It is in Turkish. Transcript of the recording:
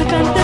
Terima